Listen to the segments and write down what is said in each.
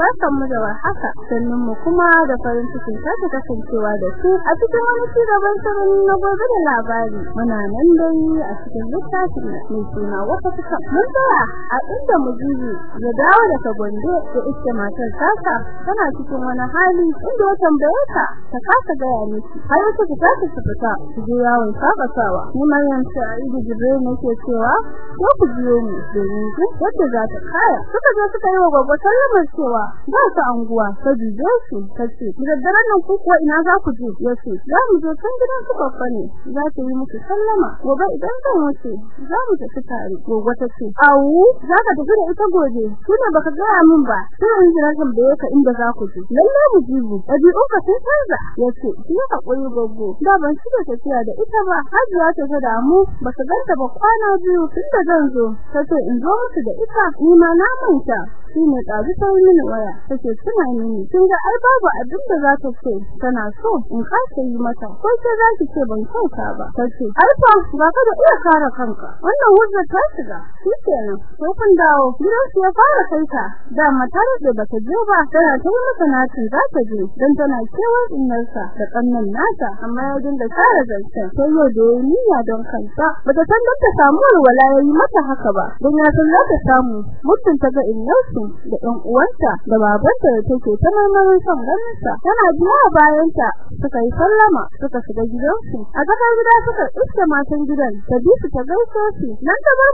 barkanmu da warhaka sannan mu kuma da farin cikin sake kasancewa da su a cikin wani ci gaban shirin na gobe da labari. Muna nan dai a cikin littafin mai suna wata fuka mun tsaya a inda mujiji ya dawo daga gondo da ita matar tasa tana cikin wani hali inda ya tambaye ta ta kasa gaya miki. Har wata ta tashi ta fita su je yawon sabatawa ni Maryam Sa'idu Jibril nake cewa ko ku biyo ni domin ku yadda za ta kaya. Suka je suka yi wa gogo sallamar cewa ba su anguwa ta jije su tace da daren nan ku kuwa ina za ku je? Yace za mu je kan gidan su babba ne za ta yi muku sallama. Gobe idan zan wuce za mu tafi tare. Gogo ta ce awu za ka tafi da ita gobe. Tunda baka gaya min ba. Sai in jira tambaye ka inda za ku je. Lalle mu jibu dabi'un ka sun canza. Yace ki haƙuri gogo da ban shiga tafiya da ita ba hajiya ta ta damu baka ganta ba kwana biyu tunda zan zo. Tace in zo musu da ita ni ma na manta. Shine ɗazu ta mini waya take tuna mini kin ga ai babu abin da za ta ce tana so in kasa yi mata ko sai za ki ce ban kyauta ba. Tace alfa ba ka da iya kare kanka wannan hujja ta shiga shikenan ko kun dawo. Gidan su ya fara kai ta da matar da bata je ba tana ta yi mata natin za ta je dan tana kewar innarsa da kannan nata amma ya dinga kare zancen sai yau da niyya don kansa. Bata san da ta samu wala yayi mata haka ba dan ya san za ta samu mutum ta ga innarsu da ɗan uwanta da babanta da take ta marmarin son ganinsa. Tana biya bayanta suka yi sallama suka shiga gidansu. A tsakar gida suka iske matan gidan ta bi su ta gaishe su. Nan ta bar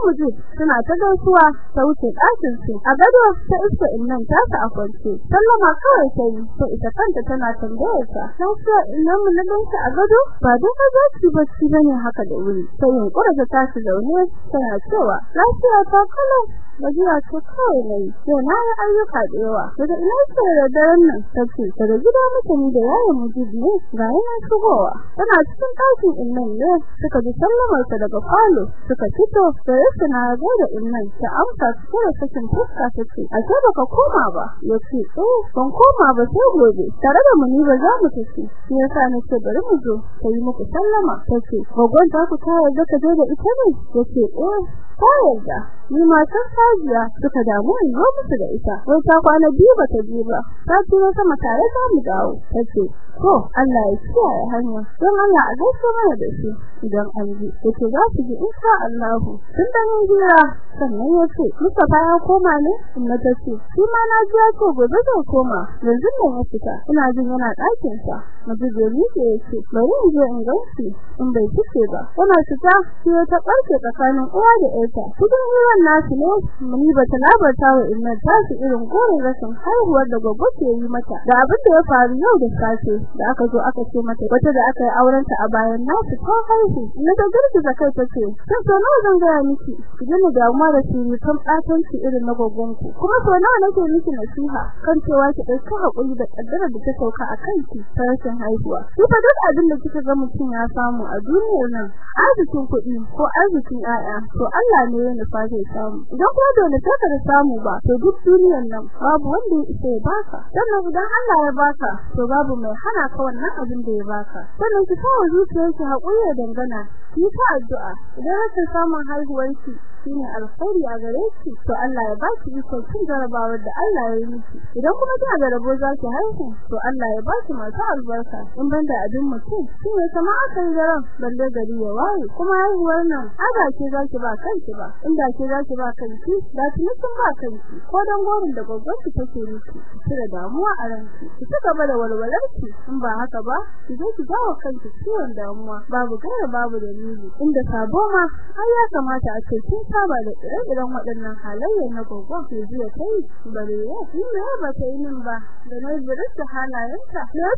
suna ta gaisuwa ta wuce ɗakin su a gado ta iske innan ta ta a kwance. Sallama kawai ta yi ta ita kanta tana tambayar ta lafiya innan mu na ganka a gado? Ba don ka za ki bacci ba ne haka da wuri. Sai yunkura ta tashi zaune tana cewa lafiya ta kallon gajiya ce kawai na yi yau na yi ayyuka da yawa daga ina ce da daren nan tace daga gida mutane da yayin mujib ne ga yana shigowa tana cikin ɗakin innan ne suka ji sallamar ta daga falo suka fito da yake na ga da innan ta amsa cikin sakin fuska tace a ce baka koma ba ya ce eh ban koma ba sai gobe tare da muni ba za mu tafi shi yasa nace bari mu zo ta yi muku sallama tace gogon ta ku ta yarda ka je da ita ne ya ce eh ta ni matan sajiya suka damu in zo musu da ita. Wai ta kwana biyu ba ta je ba. Ta sama tare za mu dawo. Tace to Allah ya kiyaye hanya. Don Allah a gaishe mana da shi idan an ji. Yace za su ji insha Allah tun da mun jira sannan ya ce Mustafa ya koma ne? Inna tace shi ma na ji ya ce gobe zai koma. Yanzu ne ya fita. Ina jin yana ɗakin sa mutum da ni ke ya ce bari in je in gaishe in bai fice ba. Yana fita sai ta ɓarke tsakanin uwa da ƴarta. Cikin ruwan nasu ne muni ba ta labarta wa inna tasu irin gorin rashin haihuwar da gobe ke yi mata. Da abin da ya faru yau da safe. Da aka zo aka ce mata wata da aka yi aurenta a bayan nasu ta haihu. Na ta girgiza kai ta ce sai so nawa zan gaya miki? Ki gina damuwa da sirri kan ɓatanci irin na gogonku kuma so nawa nake miki nasiha kan cewa ki ɗauki haƙuri da ƙaddarar da ta sauka a kanki ta rashin haihuwa. Ki fa duk abin da kika ga mutum ya samu a duniyar nan arzikin kuɗi ko arzikin 'ya'ya to Allah ne ya nufa zai samu. Idan kuma dole sai ka samu ba to duk duniyar nan babu wanda ya isa ya baka. Sannan idan Allah ya baka to babu mai hana ka wannan abin da ya baka. Sannan ki kawo zuciyarki haƙuri da dangana ki ta addu'a. Idan rashin samun haihuwarki shine alkhairi a gare ki to Allah ya baki ikon cin jarabawar da Allah ya yi miki. Idan kuma kina da rabo zaki haihu to Allah ya baki masu albarka. In banda abin mutum shine sama aka yi daren balle gari ya waye. Kuma haihuwar nan aga ke zaki ba kanki ba. Inda ke zaki ba kanki da tuni kun ba kanki. Ko dan gorin da gwagwarki take miki ki da damuwa a ranki. Ki gaba da walwalarki in ba haka ba ki zo ki dawo kanki ciwon damuwa. Babu gaira babu dalili. Inda sabo ma ai ya kamata a ce kin saba da ire-iren waɗannan halayyar na gogon ke zuwa kai bare ya. Shi ne ba ta yi min ba da na zirin da halayenta. Na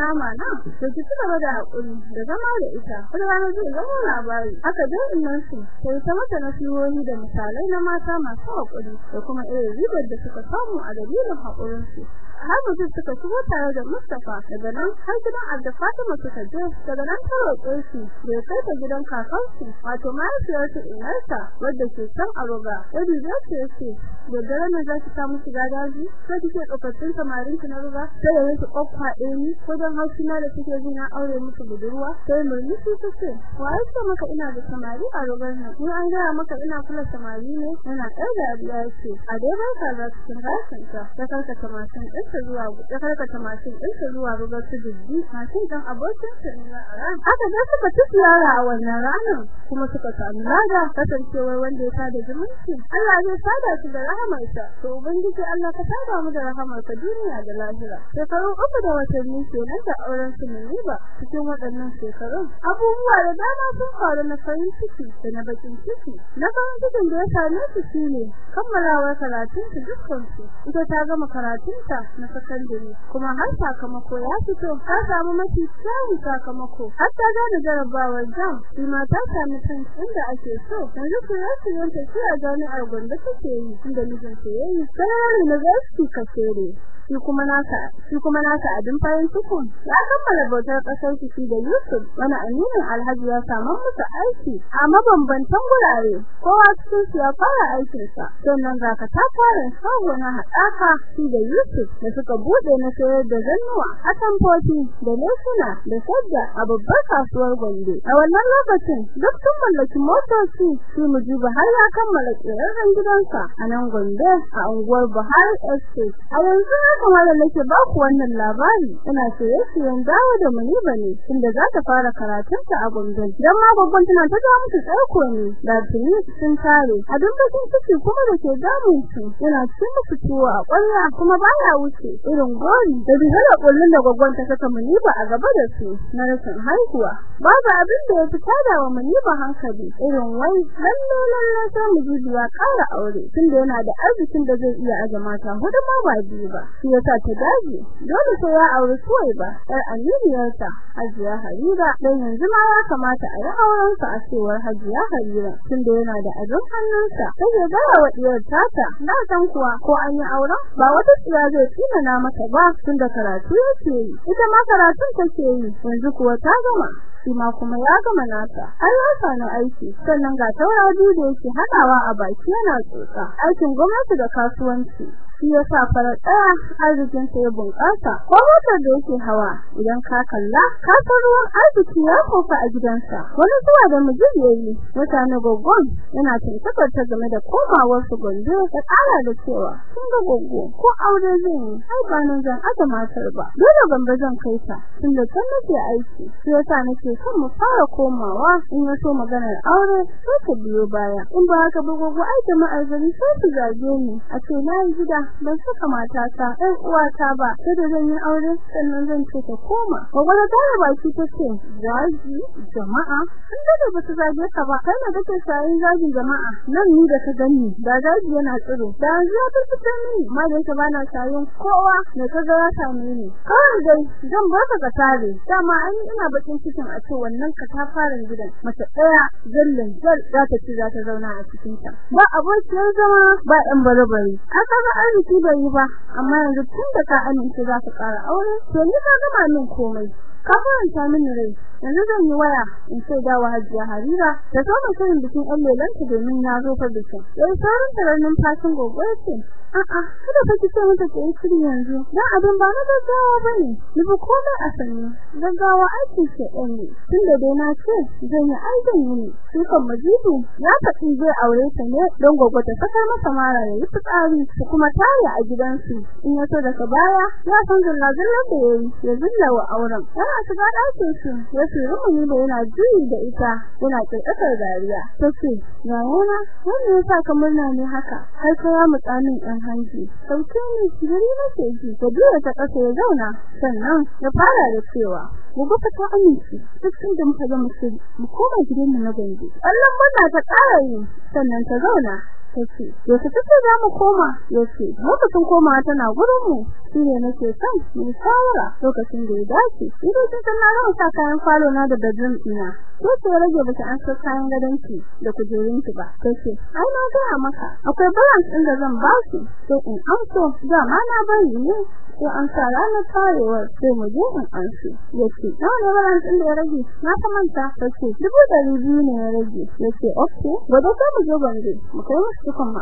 nama na to ki ci gaba da haƙuri da zama da ita. Wani rana zai zama labari. Haka dai innan su sai ta mata nasihohi da misalai na mata masu haƙuri da kuma irin ribar da suka samu a dalilin haƙurinsu. Har mutum suka shigo tare da Mustafa daga nan har gidan Adda Fatima suka je. Daga nan ta roƙe shi da ya kai ta gidan kakansu wato mahaifiyar su Inarsa wadda da ke san aroga yadda zai ce ce da dare ne za ki samu shiga daji? Sai kike tsofaffin samarin ki na ruga sai da yake kokwa ɗaya ko dan haushi na da kike ji na aure musu budurwa. Sai murmushi take wai ce maka ina da samari a rugar nan? An gaya maka ina kula samari ne? Yana ɗan dariya ce a dai ba ka za cikin rashin ta ta karkata mashin ɗinta zuwa ta karkata mashin ɗinta zuwa rugar su dubbi mashin ɗan abokin ta ne haka da suka ziyara a wannan ranar kuma suka samu lada kasancewar wanda ya sada zumunci Allah zai sada su da rahamarsa. To ubangiji Allah ka sada mu da rahamarka duniya da lahira. Shekaru uku da watanni kenan da auren su ne ba cikin waɗannan shekarun. Abubuwa da dama sun faru na farin ciki da na bakin ciki. Na farin cikin da ya same su shine kammalawar karatun su dukkan su ita ta gama karatun ta na sakandare. Kuma har sakamako ya fito ta samu mafi kyawun sakamako. Har ta gane jarabawar jam shi ma ta sami kan inda ake so. Yanzu ku ya su yanta shi a jami'ar gwanda take yi inda mijin ta yayi sai university kasere shi kuma nasa shi kuma nasa abin farin ciki ya kammala bautar ƙasar shi da Yusuf wani aminin Alhaji ya samu musu aiki a mabambantan gurare kowa cikin su ya fara aikin sa sannan ga ka ta fara shago na hadaka shi da Yusuf da suka buɗe na sayar da zannuwa a tamfofi da lesuna da sadda a babbar kasuwar Gombe. A wannan lokacin duk sun mallaki motoci shi mujiba har ya kammala kirarren gidansa a nan Gombe a unguwar Buhari Estate. A yanzu kamar da nake ba ku wannan labari. Ina soye siyan dawo da muni ba ne inda za ta fara karatunta a Gombe. Dan ma babban tana ta ga musu tsako ne da tuni sun tare. A duk bakin ciki kuma da ke damun su yana musu tuwo a ƙwarya kuma baya wuce irin gori. Da bihara kullun da gwaggon ta saka muni ba a gaba da su na rashin haihuwa. Babu abin da ya fita da wa muni ba hankali irin wai lalle lalle sai mu ji ƙara aure tunda yana da arzikin da zai iya aje mata huɗu ma ba biyu ba. Shi yasa ta dage. Dole sai ya aure suwai ba ɗan aminiyarsa Hajiya Harira. Dan yanzu ma ya kamata a yi auren sa a cewar Hajiya Harira tunda yana da abin hannunsa. Sai ga wa tata na san kuwa ko an yi auren? Ba wata tsiya zai tsina na mata ba tunda karatu yake yi. Ita ma karatun take yi yanzu kuwa ta gama shi ma kuma ya gama nata har ya samu aiki sannan ga taurari da yake hadawa a baki yana tsotsa. Aikin gwamnati da kasuwanci. Shi yasa farar ɗaya arzikin sa ya bunƙasa. Ko motar da yake hawa idan ka kalla ka san ruwan arziki ya ƙofa a gidansa. Wani zuwa da mijin yayi mutane goggon yana tantabar ta game da komawar su gondo ta ƙara da cewa kun ga goggo ko aure zan yi? Ai ba nan zan aje matar ba. Dole gamba zan kai ta tunda can nake aiki. Shi yasa nake son mu fara komawa in ya so maganar aure sai ka biyo baya. In ba haka ba goggo ai jama'ar gari sai su zage ni. A ce na yi gida ban saka matata ɗan uwata ba sai da zan yi aure sannan zan ce ta koma. Gwagwara ta da baki ta ce zagi jama'a? Sun da ba su zage ka ba. Kai da kake sayin zagin jama'a? Nan ni da ka gani da zagi yana tsiro. Da yanzu ta ni ma da yake bana sayin kowa da ka ga ya same ni. Kawai dai zan ba ka tare. Dama an ina bakin cikin a ce wannan ka ta fara gidan mace ɗaya zallin zal za ta ci za ta zauna a cikin ta ba abokiyar zama ba ɗan bare-bare. Aka ga arziki bai yi ba amma yanzu tun da ka amince za ka ƙara aure to ni ka gama min komai. Ka faranta min rai. Yanzu zan yi waya in ce da wa hajiya harira da so shirin bikin ɗan lelanta domin na zo fa bikin. Yayi saurin taranin fashin gogo ce a'a kada fa kice mata ke yi yanzu. Dan abin ba na gaggawa ba ne. Ni ba komai a sani gaggawa aiki ce ɗan ne tunda dai na ce zan yi aikin ne shi kan majibu ya faɗi zai aure ta ne don gogo ta saka masa mara ya yi fitsari su kuma tare a gidansu. In ya so daga baya ya san zalla zalla da yayi ya zilla wa auren. Yana shiga ɗakin su ya ce rumuni da yana juyi da ita yana kirkakar dariya. Tace yayana wannan yasa ka murna ne haka? Har ka ya mutsanin ɗan. Hanji sauke ne gari nake ji. Da biya ta ƙasa ya zauna. Sannan ya fara da cewa mu ga ta amince. Duk inda muka ga mu koma gidan mu na gangi Allah murna ta ƙara yi. Sannan ta zauna. Tace yaushe take za mu koma? Yace lokacin komawa tana gurin mu shine nake son mu shawara lokacin da ya dace. Idan kin na rawa kayan falo na da bedroom ina. Ko to rage bata an sa kayan gadonki da kujerun ki ba kace ai na ga maka akwai balance din da zan ba su. Sai in amso da ma na bari ne. Sai an sa ranar karewar sai mu je in amshi ya ce nawa ne balance din da ya rage? Na ta manta kace dubu dari biyu ne ya rage. Yace okay gobe sai mu je bande mu kai musu kan mu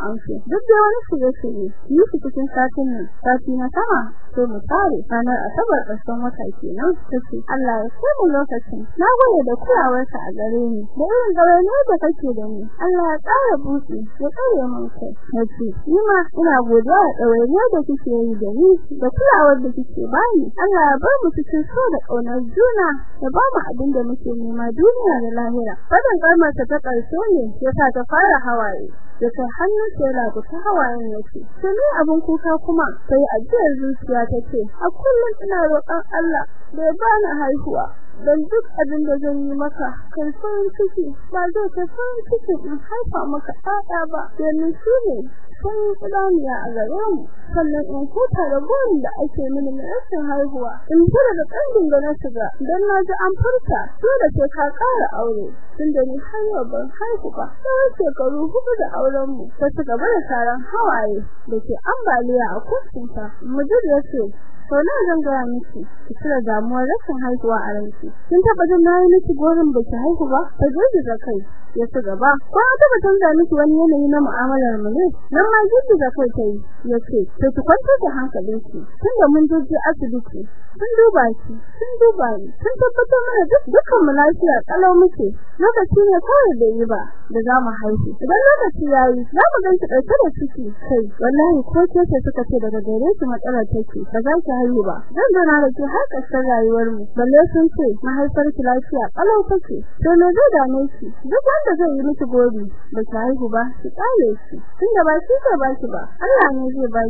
duk da wani shirye shirye yi su cikin satin nan sati na sama sai mu tare ranar asabar ƙarshen wata kenan. Kace Allah ya kai mu lokacin. Na gode da kulawarka a gare ni da irin gawaine da kake da ni. Allah ya ƙara buɗe ya kare mun kai. Nace ni ma ina godiya da ɗawainiyar da kike yi da ni da kulawar da kike bani Allah ya bar mu cikin so da ƙaunar juna da ba mu abin da muke nema duniya da lahira. Fadan kalmar ta ƙarshe ne yasa ta fara hawaye. Ya kai hannun sa yana ta hawayen yake. Sai ni abin kuka kuma sai ajiyar zuciya take a kullum ina roƙon Allah da ya bani haihuwa. Dan duk abin da zan yi maka kai farin ciki ba zai ka farin ciki in haifa maka ɗaɗa ba. Domin shi ne sun idaniya a gare mu. Sannan in huta da burin da ake mini na rashin haihuwa in fara da ƙangin da na shiga dan na ji an furta dole sai ka ƙara aure. Tunda ni har yau ban haihu ba sai shekaru huɗu da auren mu ta ci gaba da taron hawaye da ke ambaliya a kuskinta mujib ya ce to na zan gaya miki ki cire damuwar rashin haihuwa a ranki. Kin taba jin na yi miki gorin ba ki haihu ba? Ta da kai. Ya ci gaba. Ko an taba canza miki wani yanayi na mu'amalar mu ne? Nan ma da kai tai ya ce to ki kwantar da hankalinki tunda mun je asibiti sun duba ki sun duba ni sun tabbatar mana duk dukkan mu lafiya kalau muke lokaci ne kawai da yi ba da za mu haihu. Idan lokaci yayi za mu ganki ɗauke da ciki. Kai wallahi ko ce ce suka ce daga gare ki matsalar take ba za ki haihu ba. Zan zauna da ki har ƙarshen rayuwar mu balle sun ce mahaifar ki lafiya kalau take. To me zai dame ki? Duk wanda zai yi miki gori ba ki haihu ba ki tsale shi. Tunda ba shi ba ba Allah ne zai ba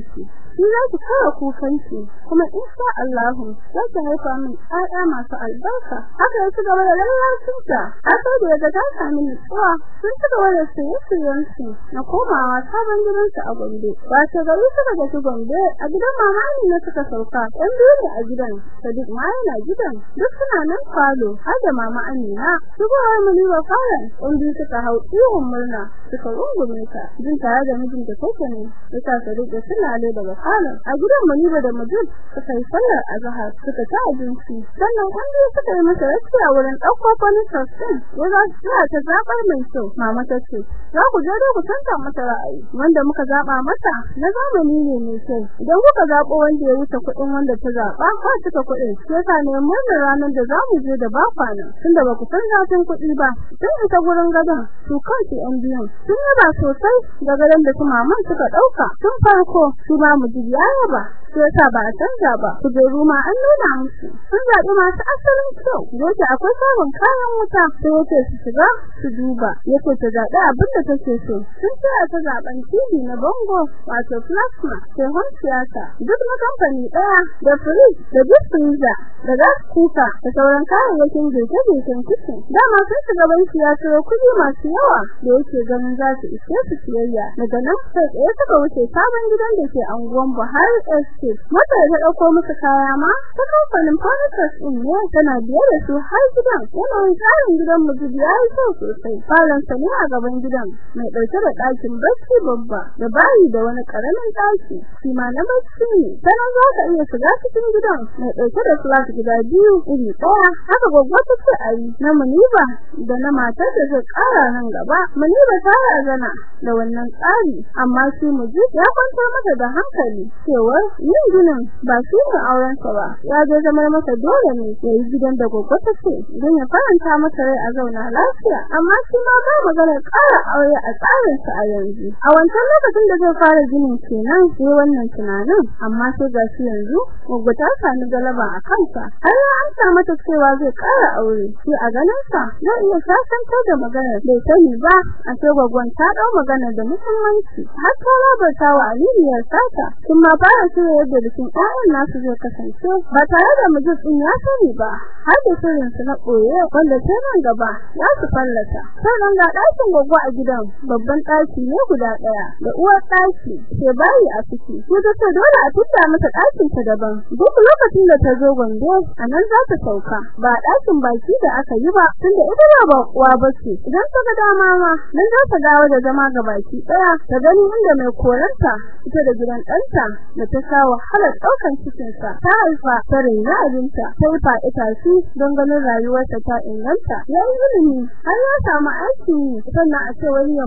shi za ki kawo kukanki kuma insha Allah za ki haifa min ƴaƴa masu albarka. Haka ya ci gaba da lallacin ta haka da ya ta sami nutsuwa sun ci gaba da siye-siyen su na komawa sabon gidansu a Gombe. Ba ta gari suka gaci Gombe a gidan mamani na suka sauka. Ɗan ne a gidan Sadiq ma yana gidan. Duk suna nan falo har da mama Amina. Shigowar mu ne wa falon ɗan biyu suka hau ihun murna suka rungume ta. Jin tare da mijinta take ne yasa Sadiq da sulale daga falon a gidan Muniba da Mujib suka yi sallar azhar suka ta abinci. Sannan wanda suka yi masa rakiya wurin ɗauko kwanin sassin wanda suna ta zabar mai kyau mama ta ce za ku je ku tanta masa ra'ayi wanda muka zaba masa na zamani ne mai kyau. Idan kuka zabo wanda ya wuce kuɗin wanda ta zaba ko cika kuɗin. Sai ka ne murnar ranar da za mu je da ba kwana tunda ba ku san zafin kuɗi ba. Sai ita gurin gadon su kansu yan biyan sun yaba sosai da gadon da su maman suka ɗauka tun farko su ba mu ji yaba sai yasa ba a canza ba. Kujeru ma an nuna musu. Sun zaɓi masu asalin kyau. Yake akwai sabon kayan wuta. Sai yake su shiga su duba. Yake ta zaɓi abin da take so. Sun tsaya ta zaɓen TV na bango wato plasma sai hon siyasa duk na kamfani ɗaya da fridge da duk freezer da gas cooker da sauran kayayyakin girke-girken kitchen. Dama sun shiga banki ya ciro kuɗi masu yawa da yake ganin za su ishe su siyayya. Daga nan sai tsaye suka wuce sabon gidan da ke anguwan Buhari Estate mata da ɗauko musu kaya ma ta kamfanin Furnitures din ne tana biye da su har gidan. Yanayin tsarin gidan mu ya yi kyau sosai. Falon sa ne a gaban gidan mai ɗauke da ɗakin bacci babba da bayi da wani ƙaramin ɗaki. Shi ma na bacci ne sanan za ka iya shiga cikin gidan mai ɗauke da flat gida biyu iri ɗaya. Haka babba ta ce ayi na muniba da na matar da zai ƙara nan gaba. Muniba ta razana da wannan tsari amma shi muji ya kwantar mata da hankali cewa yin ginin ba shi ne auren sa ba. Ya je zama masa dole ne ya yi gidan da gogo ta ce don ya faranta masa rai a zauna lafiya. Amma shi ma ba magana ƙara aure a tsarin sa a yanzu. A wancan lokacin da zai fara ginin kenan sai wannan tunanin. Amma sai ga shi yanzu gogo ta sami galaba a kansa. Har ya amsa mata cewa zai ƙara aure shi a ganin sa zai iya sasantar da magana bai sani ba. A ce gogon ta ɗau magana da muhimmanci. Har ta labarta wa aliniyar sata kuma fara cewa yadda bikin ƴaƴan nasu zai kasance. Ba tare da mijin din ya sani ba har da sirrin su na koye wanda sai nan gaba za su fallata sannan ga ɗakin gogo a gidan babban ɗaki ne guda ɗaya da uwar ɗaki sai bayi a ciki. Ko ta dole a tuta mata ɗakin ta daban. Duk lokacin da ta zo gondo a nan za ta sauka. Ba ɗakin baki da aka yi ba tunda ita ba bakuwa ba ce. Idan ta ga dama ma nan za ta dawo da zama ga baki ɗaya ta gani inda mai koranta ita da gidan ɗanta da ta sha wahalar ɗaukan cikinsa. Ta haifa ta raina abinta ta yi fa'ita shi don ganin rayuwarta ta inganta. Ya yi ilimi har ya samu aiki. Sannan a ce wani ya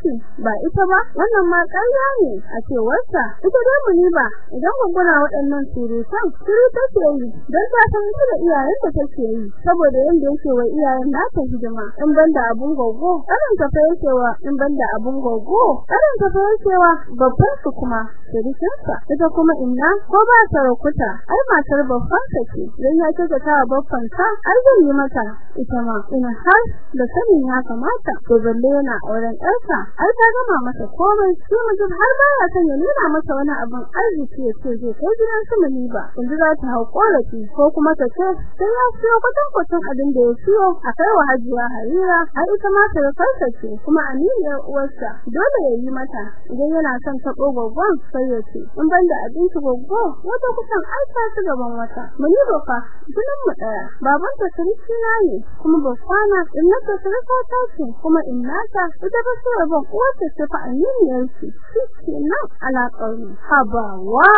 shi ba ita ba wannan ma ƙarya ne a cewarsa. Ita dai muni ba idan gunguna waɗannan surutan shiru take yi don ta san ita da iyayen da take yi. Saboda yanda yake wa iyayen nata hidima in banda abun gogo karin ta fa yake wa in banda abun gogo karin ta fa yake wa babban su kuma surutansa ita kuma inna ko ba sarakuta ai matar babban ce dan ya ce ta babban sa ai zan yi mata. Ita ma ina har da sanin ya kamata to balle yana auren ɗarsa ai ta gama masa komai shi mutum har baya son ya nuna masa wani abin arziki ya ce zai kai gidan su muni ba. Inda za ta hau korafi ko kuma ta ce sai ya siyo kwatan kwatan abin da ya siyo a kai wa hajiya harira. Har ita ma ta farka ce kuma aminiyar uwarsa dole ya yi mata. Idan yana son ta gogogon sai ya ce in banda abinci gogo wata kusan aika su gaban wata. Muni ba fa jinin mu ɗaya baban ta sarki na ne kuma ba kwana. In na ta sarka ta ce kuma in nata ita ba sai ban uwarta ta fa aminiyar shi shi nan alaƙar haba wa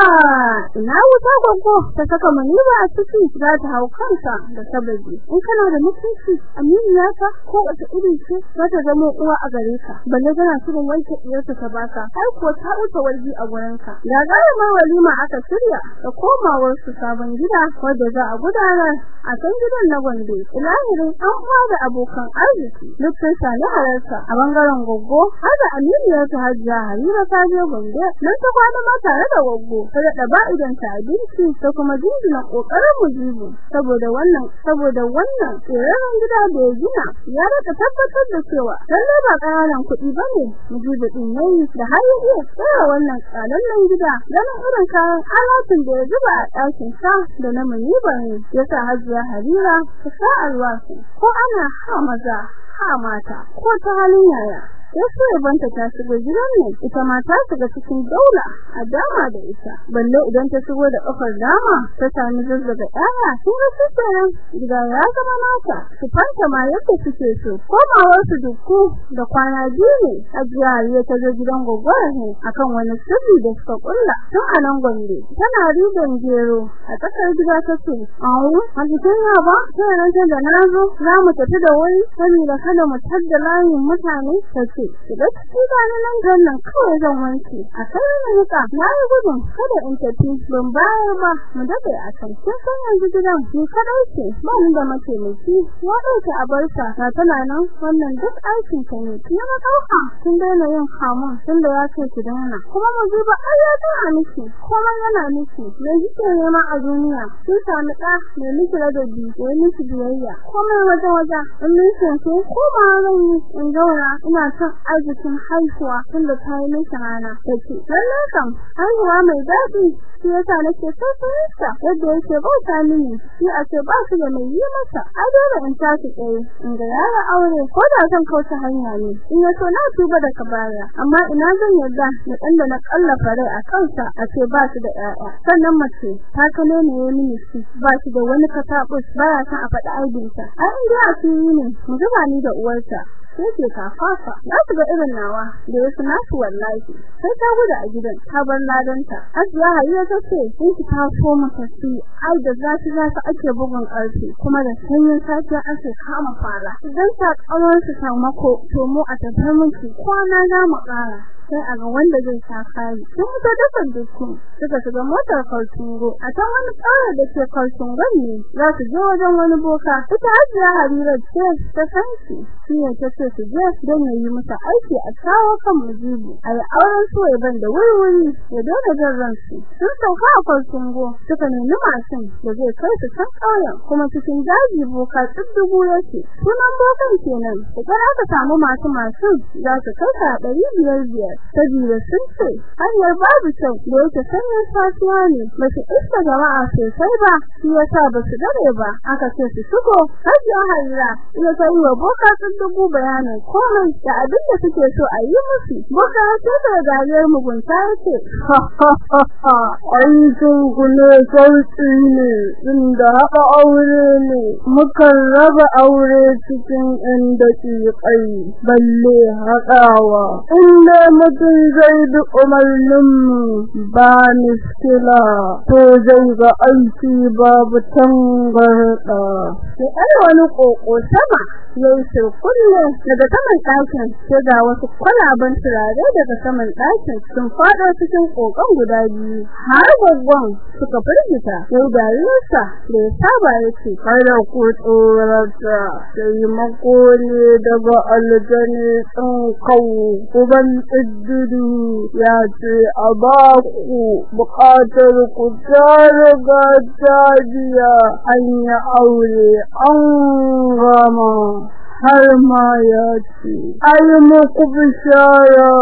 ina wuta gogo? Ta saka muni ba a ciki za ta hau kansa da sababi. In kana da mutunci aminiya ka ko wata irin ce za ta zama uwa a gare ka. Balle tana shirin wanke iyarta ta baka. Ai ko ta wuce warji a gurinka. Da gara ma walima aka shirya da komawar su sabon gida wanda za a gudanar a kan gidan na Gombe. Ilahirin an uwa da abokan arziki duk sun sani halarta a ɓangaren goggo har da aminiyar ta Hajiya Halima ta je Gombe nan ta kwana ma tare da goggo. Ta da ba idan ta abinci ta kuma jinjina ƙoƙarin mujibu. Saboda wannan saboda wannan tseren gida da ya gina ya riƙa tabbatar da cewa lalle ba ƙananan kuɗi ba ne mujibu din yayi da har iya tsara wannan tsalallen gida ganin irin kayan alatun da ya zuba a ɗakin sa da na muniba ne yasa Hajiya Harira ta sa alwashi ko ana ha maza ha mata ko ta halin yaya? Yaso banta ta shigo gidan ne ita ma ta shiga cikin daula a dama da ita. Balle idan ta shigo da kafar dama ta sami zazzaga ɗaya sun ga sissaran gida ya zama nata su fanta ma yadda suke so. Komawar su dukku da kwana biyu ne ajiya ya ta zo gidan gogora ne akan wani sirri da suka kulla tun a nan gombe. Tana rigan gero a tsakar gida ta ce awu a cikin ba? Sai nan da na zo za mu tafi da wuri saboda kada mu tadda layin mutane ta ce da cikin gani nan gannan kawai zan wanke a kai ne muka na yi gudun kada in tafi ban bayar ba mu daɗe a kan kin san yanzu gidan ni kadai ce ba ni da mataimaki ya ɗauke a barsa na tana nan wannan duk aikin ta ne ki na ɗauka kin daina yin kamun tun da ya ce ki daina kuma mu ji ba ai ya tana miki kuma yana miki me kike nema a duniya kin sami ɗa mai miki ladabi mai miki biyayya komai waje waje in min ko ko ba zan yi in zauna ina son arzikin haihuwa tunda ta yi miki rana take lalle kam haihuwa mai daɗi shi yasa nake so sa yadda yake bauta mini shi a ce ba shi da mai yi masa a dole in tashi tsaye in ga yara aure ko da zan kauce hanya ne in ya so na tuba daga baya amma ina zan yarda da ɗan da na kallafa rai a kansa a ce ba shi da ƴaƴa sannan mace ta kane ne ya mini shi ba shi da wani katabus baya san a faɗi aibinsa ai in dai asiri ne mu zuba ni da uwarsa sai ke kafafa za su ga irin nawa da yasu nasu wallahi. Sai ta gudu a gidan ta bar ladanta. Ajiya hayya ta ce in ki ta so mata su ai da zafi zafi ake bugun ƙarfi kuma da sanyin safiya ake kama fara. Idan ta kamar su mako to mu a tafar miki kwana za mu kara sai a ga wanda zai sa kai sun ta dafa duku suka shiga motar kaltungo a can wani tsara da ke kaltungon ne za su je wajen wani boka. Ita hajiya harira ce ta san shi ne ta ce su je don ya yi masa aiki a kawo kan mujibu. Auren su ban da wuri ya dole jan ransu. Sun sauka a kaltungo suka nemi mashin da zai kai su can ƙauyen kuma cikin daji boka dubu yake. Sunan bokan kenan. Da aka samu masu mashin za su kai ka ɗari biyar biyar. Sabida sun ce hanyar babu kyau da yake sanyin safiya ne. Ba su iska jama'a sosai ba shi yasa ba su dare ba. Aka ce su shigo hajiya harira ya ta wa boka sun dubu bayanin komai da abin da suke so a yi musu. Boka sai da dariyar mugunta yake aikin ku ne sauƙi ne inda haɗa aure ne. Mukan raba aure cikin ɗan daƙiƙai balle haɗawa. Inda mutum zai bi umarninmu ba miskila to zai ga aiki babu tangarɗa sai ɗan wani ƙoƙo sama yayi sirkulle daga saman ɗakin sai ga wasu kwalaban turare daga saman ɗakin sun faɗo cikin ƙoƙon guda biyu har gwaggon suka firgita sai dariyarsa da ya saba yake kada ku tsorata taimako ne daga aljani kawo uban tsiddiri ya ce a ba ku buƙatar ku ta riga ta biya an yi aure an gama har ma ya ce ai muku bishara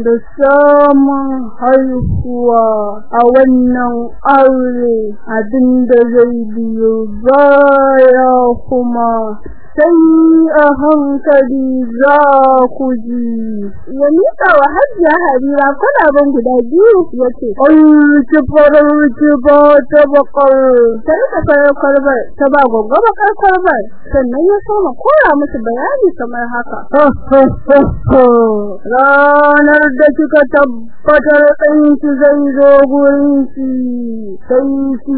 da samun haihuwa a wannan aure abin da zai biyo baya kuma sai a hankali za ku ji. Ya nika wa hajiya harira kwalaban guda biyu ya ce ƙarfi farauci ba ta bakar ta ba bakar sannan ya soma kora musu bayani kamar haka. Ranar da kika tabbatar ɗanki zai zo gurinki sai ki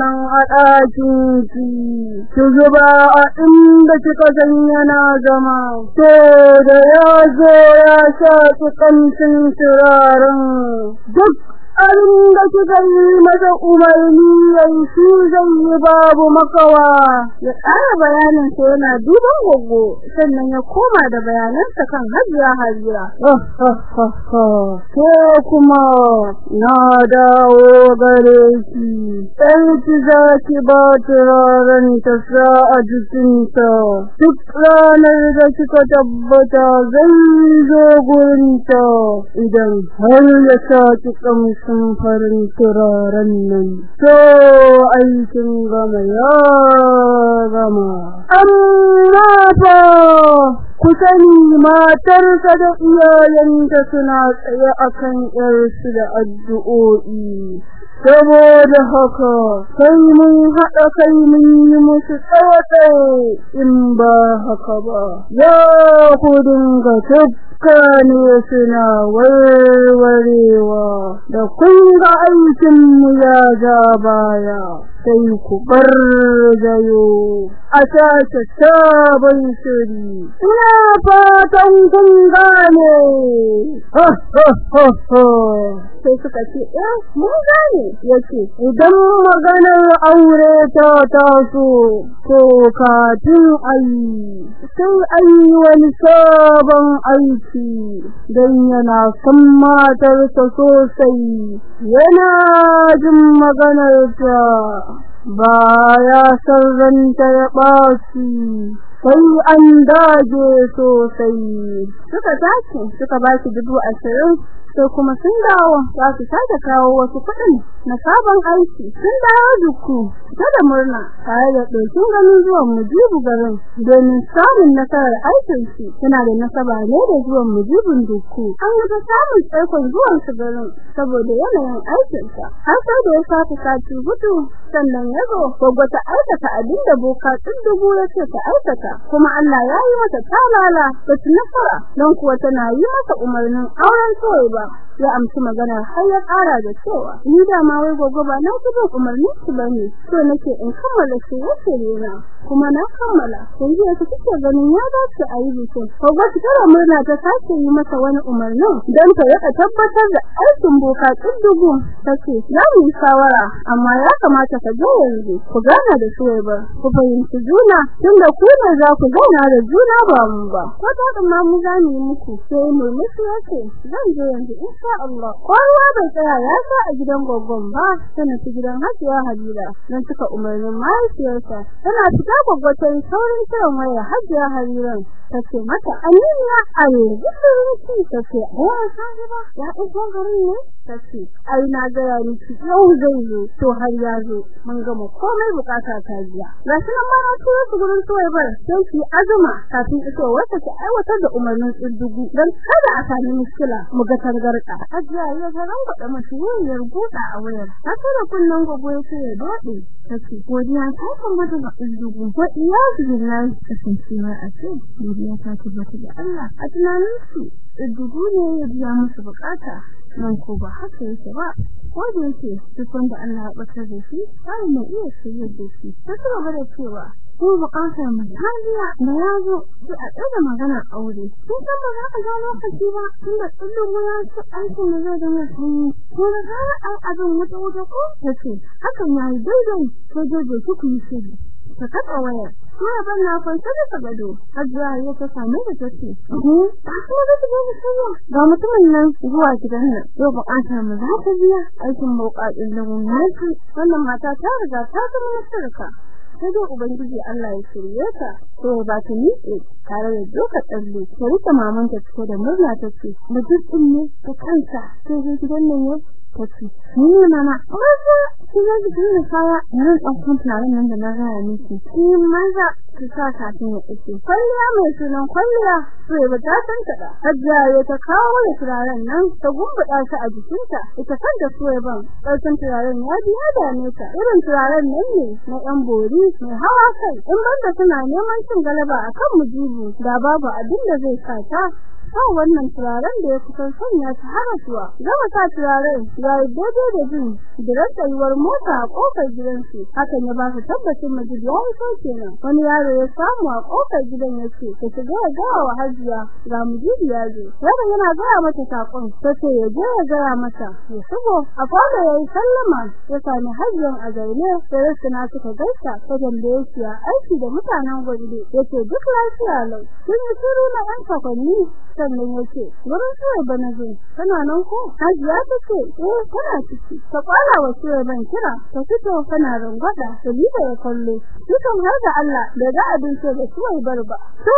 nan a ɗakinki ki zuba a inda kika san yana zama to da ya zo ya shaƙi ƙamshin turaren. Duk abin da kika yi masa umarni yayi shi zai yi babu makawa ya ƙara bayanin sa yana duban gogo sannan ya koma da bayanansa kan hajiya hajiya ko kuma na dawo gare ki ki za ki ba turaren ta sa a jikinta duk ranar da kika tabbata zai zo gurinta idan har ya sa ki kamshi sun farin turaren nan to aikin gama ya gama amma fa ku sani matarsa da iyayenta suna tsaye akan yarsu da addu'o'i saboda haka sai mun haɗa kai mun yi musu tsaye in ba haka ba ya ku dinga tafka تكانيتنا والوريوا لقيد أيتم يا جابايا سيك برجيو أساس الشاب الشري لا فاتن تنغاني سيكتشي مغاني يكي ودم مغانا أوريتا تاسو سوكات أي. سو أي والشاب أي. Dan yana san matarsa sosai. Yana jin maganar ta ba ya sarranta ya ɓaci sai an dage sosai. Suka tashi suka ba shi dubu ashirin sai kuma sun dawo za su sake kawo wasu kuɗin na sabon aiki. Sun dawo duku da murna tare da ɗaukin ganin zuwan mujibu garin. Domin samun nasarar aikin su suna da nasaba ne da zuwan mujibin duku. An ga samun tsaikon zuwan su garin saboda yanayin aikinsa har sai da ya sake sati huɗu sannan ya zo gwagwa ta aikata abin da boka dubu ya ce ta aikata. Kuma Allah ya yi mata talala da nasara don kuwa tana yi masa umarnin auren soyayya ba. now. Ya amshi maganar har ya ƙara da cewa ni da ma wai gogo ba na bin umarni su ba ne so nake in kammala shi ya ce na kuma na kammala. Yanzu yake kike ganin ya dace a yi bikin. Gogo tara murna ta sake yi masa wani umarnin dan ta riƙa tabbatar da aikin boka dubu. Take za mu shawara amma ya kamata ka ga yanzu ku gana da soyayya ba ku fahimci juna tunda ku ne za ku zauna da juna ba mu ba. Ko ta ma mu yi muku sai mu musu ya ce zan je yanzu insha Allah. Kowa bai tsaya ya sa a gidan gogon ba tana ci gidan Hajiya Halila dan suka umarnin mahaifiyarsa. Tana fita gogo ta saurin kiran waya Hajiya Halila tace mata aminiya alheri tace oh sai ba ya iso garin ne? Tace ai na ga miki yau zai zo to har ya zo mun gama komai buƙata ta jiya gashi nan ma na tura su gurin toye bar sai ki azuma kafin iso wata ki aiwatar da umarnin tsiddugu dan kada a sami muskila mu ga tangarda hajiya ya ga ran gwada mashi yiyar buɗa a wayar. Ta tura kunnan gogo ya ce ya dode tace godiya ta tabbata ga tsiddugu wa iyazu billahi kasancewa a ce godiya ta tabbata ga Allah. A tunanin su tsiddugu ne ya biya musu buƙata nan ko ba haka yake ba. Ko da yake duk wanda Allah ya batar da shi sai mu iya shirye da shi. Ta gaba da cewa ko buƙatar mu tariya da ya zo da a tsada magana aure kin san ba za ka ga lokaci ba tunda kullum ya ci aikin da zai zama sun ko da gara ai abin wuta wuta ko tace hakan yayi daidai ko daidai ku yi shiri ta kaɗa wayar kuma ban na kwanta da gado hajiya ya ta same da tace eh kuma da ta gani sai ga mutumin nan zuwa gidan nan yau buƙatar mu za ta biya aikin bukatun da wannan mata ta riga ta zama nasarka sai ubangiji Allah ya shirye ta to ba ta miƙe tare da doka tsalle ta mamanta cike da murna tace da dukkan ne ta kanta sai gidan nan yau tace ni mama wanda ki ga nan ɗaukan nan da ki maza ki sa kafin ya ƙace kwalliya mai sunan kwalliya sai ba ta ta da kawo da turaren nan ta gumbuɗa shi a jikinta ita kanta soya ban ƙarfin turaren ya da ta turaren nan ne na ɗan bori mai hawa kai in banda neman cin galaba akan mujibu da babu abin da zai sa ta kan wannan turaren da ya kusan sanya ta harasuwa gama sa turaren yi daidai da jin dirar tsayuwar mota a ƙofar gidansu. Hakan ya ba su tabbacin majid ya yi so kenan. Wani yaro ya samu a ƙofar gidan ya ce ta shiga gaya wa hajiya ga mujid ya zo. Yaron yana gaya mata saƙon ta ce ya je ya gaya mata. Ya shigo a fara ya yi sallama ya sami hajiyan a zaune da rasuna suka gaisa ta tambaye shi aiki da mutanen gwamnati ya ce duk lafiya lau. Sun yi shiru na ɗan saƙonni sannan ya ce wurin suwai bana zo. Kana nan ko? Hajiya tace eh kana ciki. Ta kwala wa suwai ban kira ta fito kana rangwada ta liba ya kallo. Dukan har da Allah da ga abin so da suwai barba to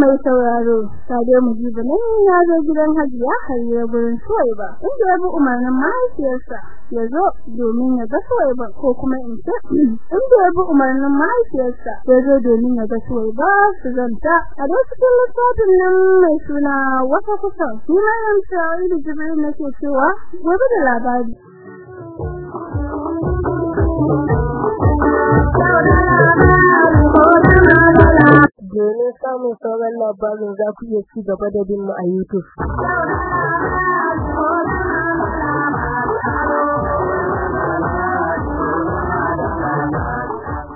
mai sauraro ta dai mu ji nan ya zo gidan hajiya har ya gurin suwai ba inda ya bi umarnin mahaifiyarsa ya zo domin ya ga suwai ba ko kuma in ce inda ya bi umarnin mahaifiyarsa ya zo domin ya ga suwai ba su zanta. A cikin lissafin nan mai suna wata kusa suna yan tsawon da jibirin nake cewa gobe da labari Domin samun sauran labarin za ku iya ci gaba da bin mu a YouTube.